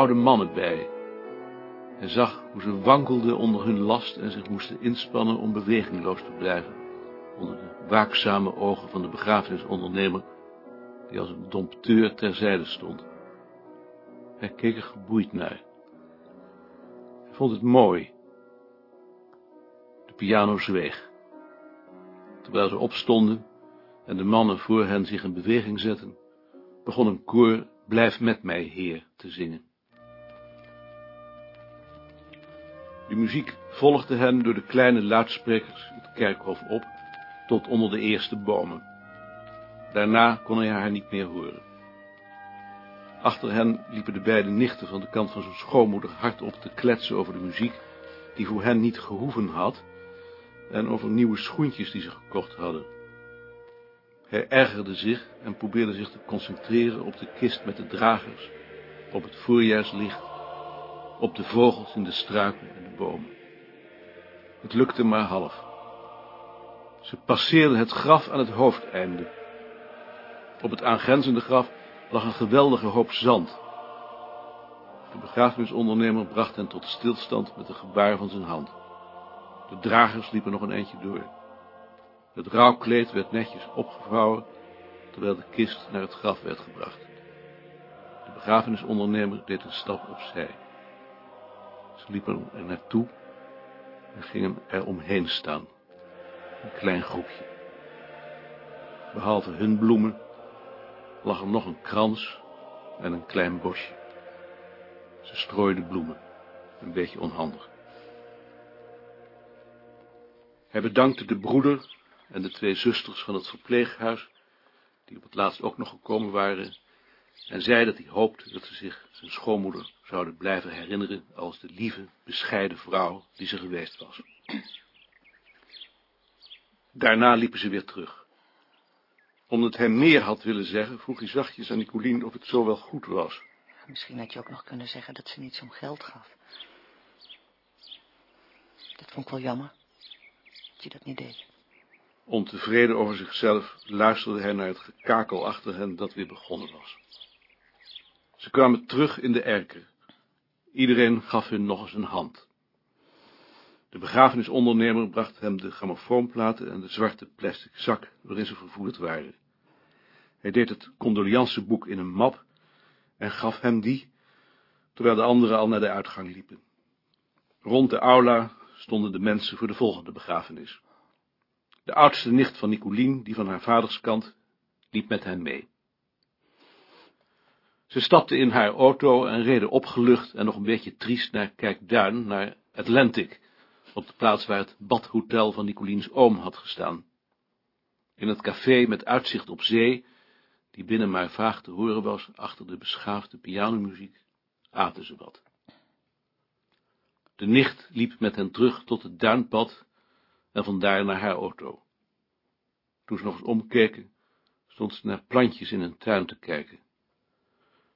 oude mannen bij. Hij zag hoe ze wankelden onder hun last en zich moesten inspannen om bewegingloos te blijven, onder de waakzame ogen van de begrafenisondernemer, die als een dompteur terzijde stond. Hij keek er geboeid naar. Hij vond het mooi. De piano zweeg. Terwijl ze opstonden en de mannen voor hen zich in beweging zetten, begon een koor Blijf met mij, Heer, te zingen. De muziek volgde hen door de kleine luidsprekers het kerkhof op, tot onder de eerste bomen. Daarna kon hij haar niet meer horen. Achter hen liepen de beide nichten van de kant van zijn schoonmoeder hardop te kletsen over de muziek, die voor hen niet gehoeven had, en over nieuwe schoentjes die ze gekocht hadden. Hij ergerde zich en probeerde zich te concentreren op de kist met de dragers, op het voorjaarslicht, op de vogels in de struiken en de bomen. Het lukte maar half. Ze passeerden het graf aan het hoofdeinde. Op het aangrenzende graf lag een geweldige hoop zand. De begrafenisondernemer bracht hen tot stilstand met een gebaar van zijn hand. De dragers liepen nog een eindje door. Het rouwkleed werd netjes opgevouwen, terwijl de kist naar het graf werd gebracht. De begrafenisondernemer deed een stap opzij. Ze liepen er naartoe en gingen er omheen staan. Een klein groepje. Behalve hun bloemen lag er nog een krans en een klein bosje. Ze strooiden bloemen, een beetje onhandig. Hij bedankte de broeder en de twee zusters van het verpleeghuis, die op het laatst ook nog gekomen waren, en zei dat hij hoopte dat ze zich zijn schoonmoeder zouden blijven herinneren als de lieve, bescheiden vrouw die ze geweest was. Daarna liepen ze weer terug. Omdat hij meer had willen zeggen, vroeg hij zachtjes aan Nicolien of het zo wel goed was. Misschien had je ook nog kunnen zeggen dat ze niets om geld gaf. Dat vond ik wel jammer, dat je dat niet deed. Ontevreden over zichzelf luisterde hij naar het gekakel achter hen dat weer begonnen was. Ze kwamen terug in de erker. Iedereen gaf hun nog eens een hand. De begrafenisondernemer bracht hem de grammofoonplaten en de zwarte plastic zak waarin ze vervoerd waren. Hij deed het condolianceboek in een map en gaf hem die, terwijl de anderen al naar de uitgang liepen. Rond de aula stonden de mensen voor de volgende begrafenis. De oudste nicht van Nicolien, die van haar vaders kant, liep met hen mee. Ze stapte in haar auto en reden opgelucht en nog een beetje triest naar Kijkduin, naar Atlantic, op de plaats waar het badhotel van Nicoliens oom had gestaan. In het café met uitzicht op zee, die binnen maar vaag te horen was achter de beschaafde pianomuziek, aten ze wat. De nicht liep met hen terug tot het duinpad en vandaar naar haar auto. Toen ze nog eens omkeken, stond ze naar plantjes in een tuin te kijken.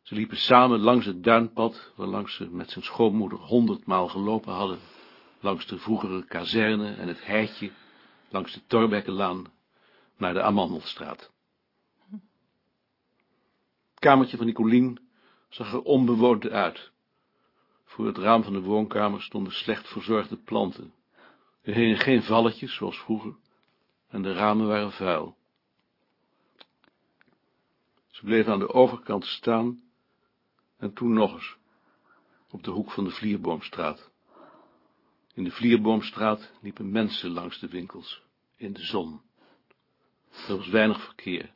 Ze liepen samen langs het duinpad, waarlangs ze met zijn schoonmoeder honderdmaal gelopen hadden, langs de vroegere kazerne en het heitje, langs de Torbekkenlaan, naar de Amandelstraat. Het kamertje van Nicolien zag er onbewoond uit. Voor het raam van de woonkamer stonden slecht verzorgde planten, er hingen geen valletjes, zoals vroeger, en de ramen waren vuil. Ze bleven aan de overkant staan, en toen nog eens, op de hoek van de Vlierboomstraat. In de Vlierboomstraat liepen mensen langs de winkels, in de zon. Er was weinig verkeer.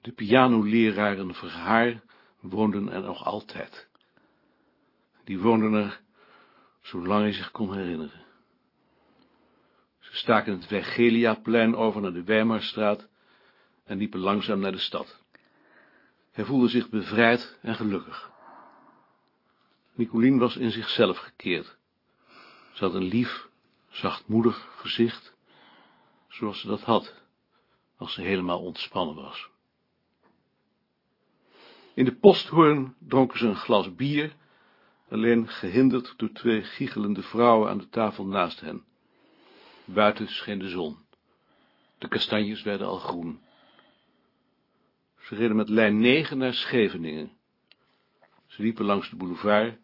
De pianoleraren Verhaar woonden er nog altijd. Die woonden er, zolang hij zich kon herinneren. Ze staken het Vergeliaplein over naar de Weimarstraat en liepen langzaam naar de stad. Hij voelde zich bevrijd en gelukkig. Nicolien was in zichzelf gekeerd. Ze had een lief, zachtmoedig gezicht, zoals ze dat had, als ze helemaal ontspannen was. In de posthoorn dronken ze een glas bier, alleen gehinderd door twee giechelende vrouwen aan de tafel naast hen. Buiten scheen de zon. De kastanjes werden al groen. Ze reden met lijn 9 naar Scheveningen. Ze liepen langs de boulevard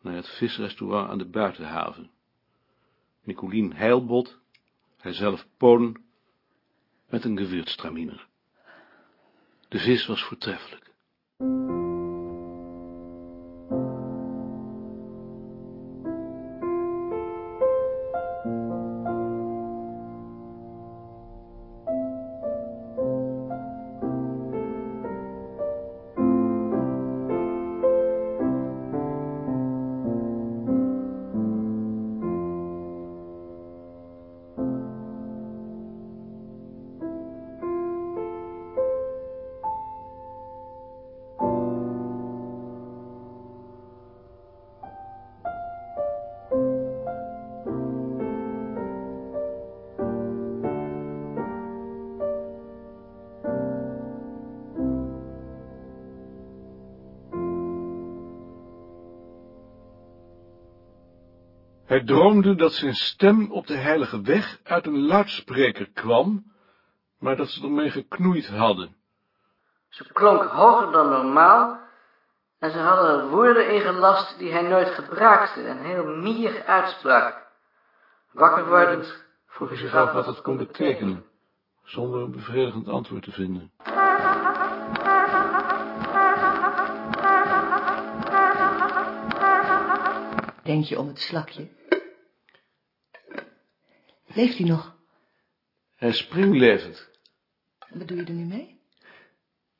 naar het visrestaurant aan de buitenhaven. Nicolien Heilbot, hijzelf Poon, met een gewürztraminer. De vis was voortreffelijk. Hij droomde dat zijn stem op de heilige weg uit een luidspreker kwam, maar dat ze ermee geknoeid hadden. Ze klonk hoger dan normaal en ze hadden er woorden in gelast die hij nooit gebruikte en heel mier uitsprak. Wakker wordend vroeg hij zich af wat het kon betekenen, zonder een bevredigend antwoord te vinden. Denk je om het slakje? Leeft hij nog? Hij is springlevend. Wat doe je er nu mee?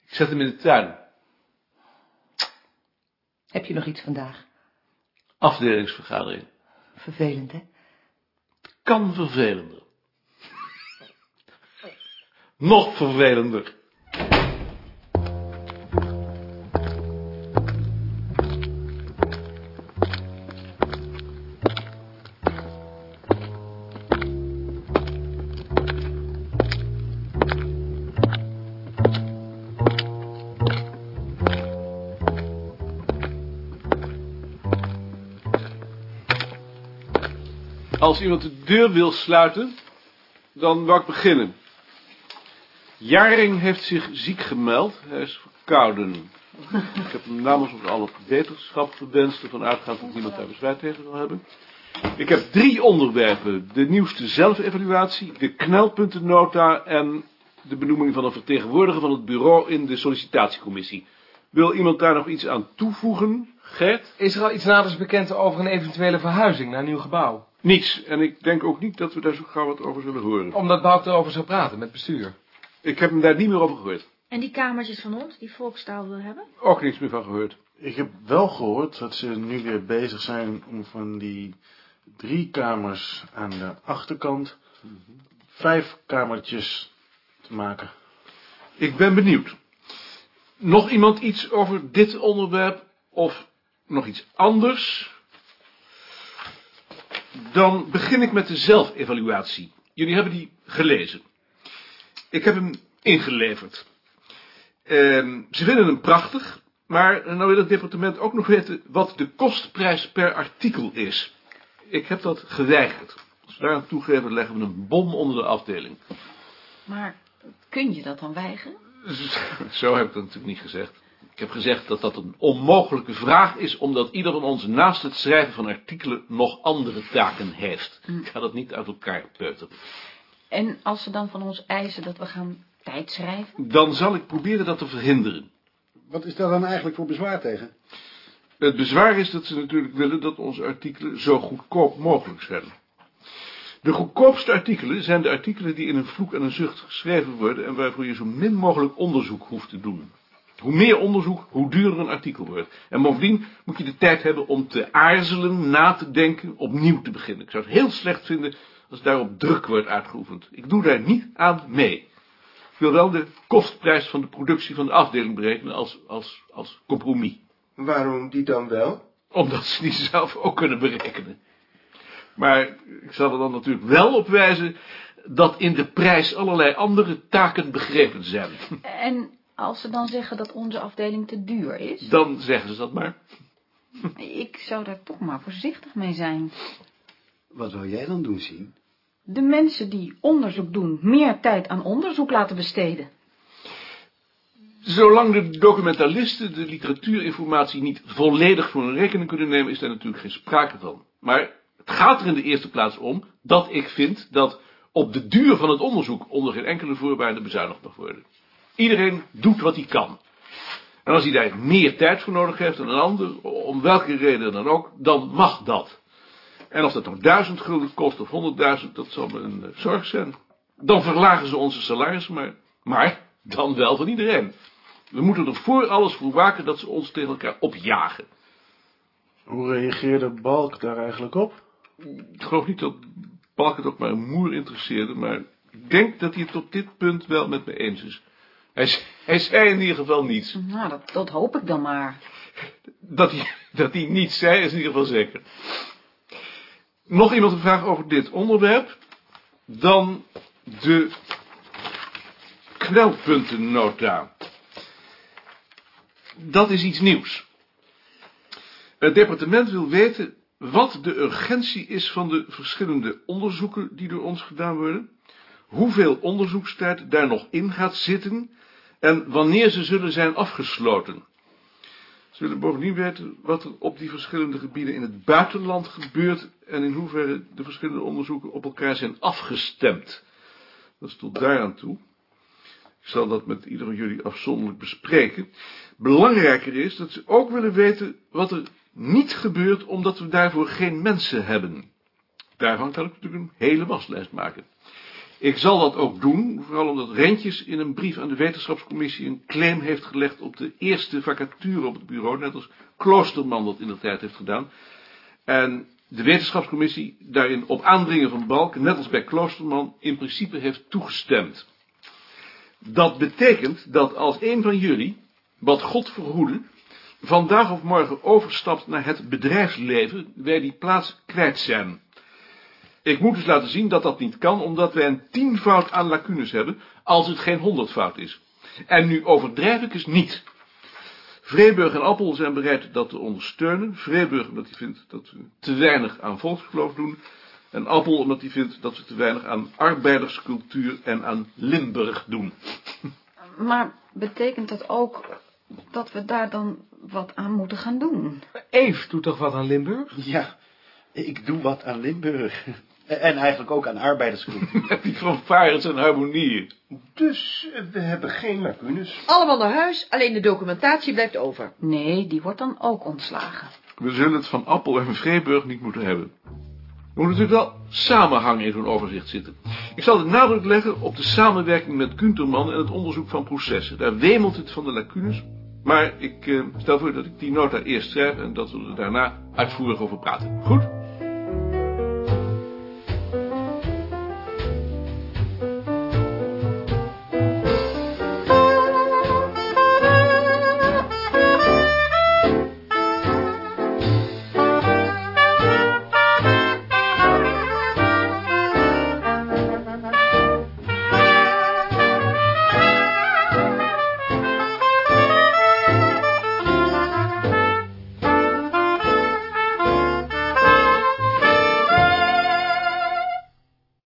Ik zet hem in de tuin. Heb je nog iets vandaag? Afdelingsvergadering. Vervelend, hè? Kan vervelender. Nog vervelender. Als iemand de deur wil sluiten, dan wou ik beginnen. Jaring heeft zich ziek gemeld. Hij is verkouden. Ik heb hem namens ons alle beterschap gewenst, ervan uitgaan dat niemand daar bezwaar tegen zal hebben. Ik heb drie onderwerpen. De nieuwste zelfevaluatie, de knelpuntennota en de benoeming van een vertegenwoordiger van het bureau in de sollicitatiecommissie. Wil iemand daar nog iets aan toevoegen? Gert? Is er al iets naders bekend over een eventuele verhuizing naar een nieuw gebouw? Niets. En ik denk ook niet dat we daar zo gauw wat over zullen horen. Omdat Bout erover zou praten met bestuur. Ik heb hem daar niet meer over gehoord. En die kamertjes van ons, die volkstaal wil hebben? Ook niets meer van gehoord. Ik heb wel gehoord dat ze nu weer bezig zijn om van die drie kamers aan de achterkant vijf kamertjes te maken. Ik ben benieuwd. Nog iemand iets over dit onderwerp of nog iets anders? Dan begin ik met de zelfevaluatie. Jullie hebben die gelezen. Ik heb hem ingeleverd. Ehm, ze vinden hem prachtig, maar nou wil het departement ook nog weten wat de kostprijs per artikel is. Ik heb dat geweigerd. Als we daar aan toegeven, leggen we een bom onder de afdeling. Maar kun je dat dan weigeren? Zo heb ik dat natuurlijk niet gezegd. Ik heb gezegd dat dat een onmogelijke vraag is, omdat ieder van ons naast het schrijven van artikelen nog andere taken heeft. Ik ga dat niet uit elkaar peuteren. En als ze dan van ons eisen dat we gaan tijdschrijven? Dan zal ik proberen dat te verhinderen. Wat is daar dan eigenlijk voor bezwaar tegen? Het bezwaar is dat ze natuurlijk willen dat onze artikelen zo goedkoop mogelijk zijn. De goedkoopste artikelen zijn de artikelen die in een vloek en een zucht geschreven worden en waarvoor je zo min mogelijk onderzoek hoeft te doen. Hoe meer onderzoek, hoe duurder een artikel wordt. En bovendien moet je de tijd hebben om te aarzelen, na te denken, opnieuw te beginnen. Ik zou het heel slecht vinden als daarop druk wordt uitgeoefend. Ik doe daar niet aan mee. Ik wil wel de kostprijs van de productie van de afdeling berekenen als, als, als compromis. Waarom die dan wel? Omdat ze die zelf ook kunnen berekenen. Maar ik zal er dan natuurlijk wel op wijzen dat in de prijs allerlei andere taken begrepen zijn. En als ze dan zeggen dat onze afdeling te duur is? Dan zeggen ze dat maar. Ik zou daar toch maar voorzichtig mee zijn. Wat wil jij dan doen, zien? De mensen die onderzoek doen meer tijd aan onderzoek laten besteden. Zolang de documentalisten de literatuurinformatie niet volledig voor hun rekening kunnen nemen, is daar natuurlijk geen sprake van. Maar het gaat er in de eerste plaats om dat ik vind dat op de duur van het onderzoek onder geen enkele voorwaarde bezuinigd mag worden. Iedereen doet wat hij kan. En als hij daar meer tijd voor nodig heeft dan een ander, om welke reden dan ook, dan mag dat. En of dat nou duizend gulden kost of honderdduizend, dat zal me een eh, zorg zijn. Dan verlagen ze onze salarissen, maar, maar dan wel van iedereen. We moeten er voor alles voor waken dat ze ons tegen elkaar opjagen. Hoe reageerde Balk daar eigenlijk op? Ik geloof niet dat Balk het ook maar een moer interesseerde, maar ik denk dat hij het op dit punt wel met me eens is. Hij, zei in ieder geval niets. Nou, dat, dat hoop ik dan maar. Dat hij, dat hij niets zei is in ieder geval zeker. Nog iemand een vraag over dit onderwerp? Dan de knelpuntennota. Dat is iets nieuws. Het departement wil weten wat de urgentie is van de verschillende onderzoeken die door ons gedaan worden, hoeveel onderzoekstijd daar nog in gaat zitten en wanneer ze zullen zijn afgesloten. Ze willen bovendien weten wat er op die verschillende gebieden in het buitenland gebeurt en in hoeverre de verschillende onderzoeken op elkaar zijn afgestemd. Dat is tot daaraan toe. Ik zal dat met ieder van jullie afzonderlijk bespreken. Belangrijker is dat ze ook willen weten wat er niet gebeurt omdat we daarvoor geen mensen hebben. Daarvan kan ik natuurlijk een hele waslijst maken. Ik zal dat ook doen, vooral omdat Rentjes in een brief aan de wetenschapscommissie een claim heeft gelegd op de eerste vacature op het bureau, net als Kloosterman dat in de tijd heeft gedaan. En de wetenschapscommissie daarin op aandringen van Balk, net als bij Kloosterman, in principe heeft toegestemd. Dat betekent dat als een van jullie, wat God verhoede, vandaag of morgen overstapt naar het bedrijfsleven, wij die plaats kwijt zijn. Ik moet dus laten zien dat dat niet kan, omdat wij een tienvoud aan lacunes hebben, als het geen honderdvoud is. En nu overdrijf ik eens niet. Vreeburg en Appel zijn bereid dat te ondersteunen. Vreeburg omdat hij vindt dat we te weinig aan volksgeloof doen. En Appel omdat hij vindt dat we te weinig aan arbeiderscultuur en aan Limburg doen. Maar betekent dat ook dat we daar dan wat aan moeten gaan doen? Eve doet toch wat aan Limburg? Ja, ik doe wat aan Limburg. En eigenlijk ook aan arbeiderscultuur. Met die fanfares en harmonieën. Dus eh, we hebben geen lacunes. Allemaal naar huis, alleen de documentatie blijft over. Nee, die wordt dan ook ontslagen. We zullen het van Appel en Vreeburg niet moeten hebben. Er moet natuurlijk wel samenhang in zo'n overzicht zitten. Ik zal de nadruk leggen op de samenwerking met Kunterman en het onderzoek van processen. Daar wemelt het van de lacunes. Maar ik eh, stel voor dat ik die nota eerst schrijf en dat we er daarna uitvoerig over praten. Goed?